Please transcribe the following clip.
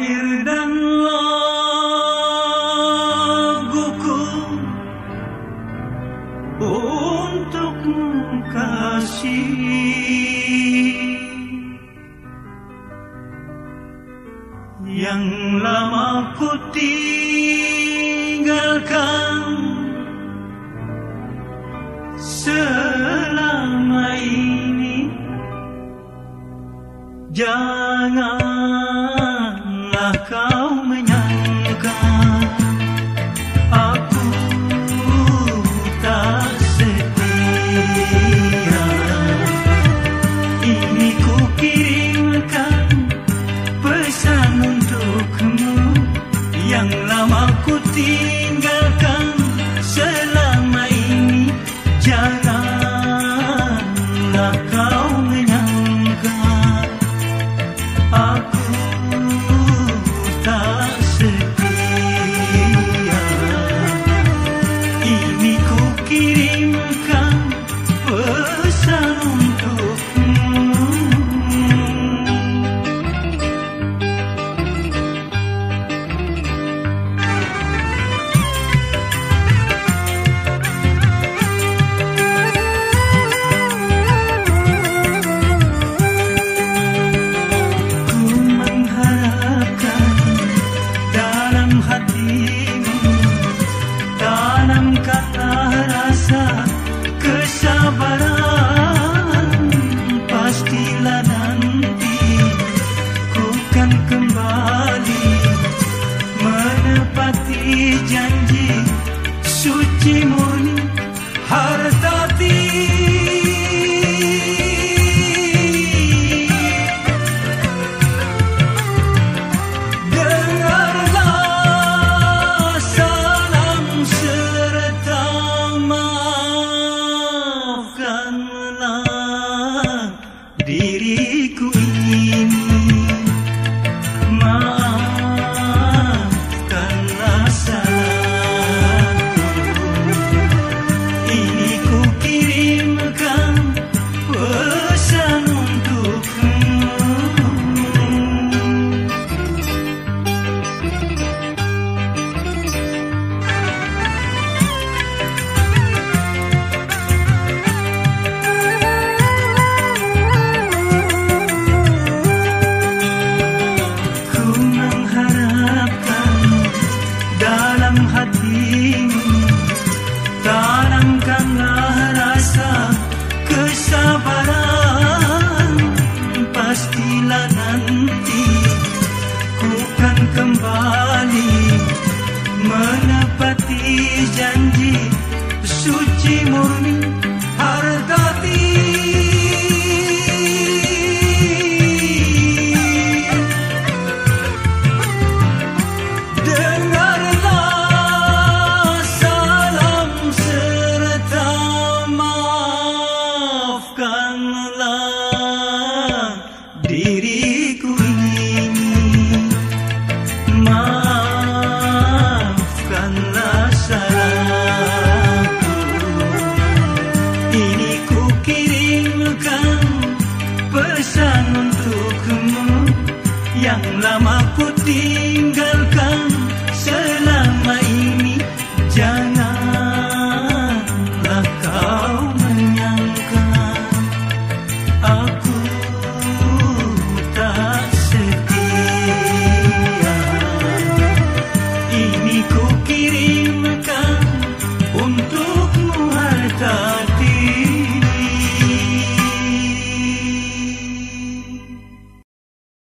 Syair dan laguku untukmu kasih yang lama ku tinggalkan selama ini. Janganlah janji suci murni harta Dengarlah nanti ku kan kembali Menepati janji suci murni lama ku tinggalkan selama ini Janganlah kau menyangka Aku tak setia. Ini ku kirimkan harta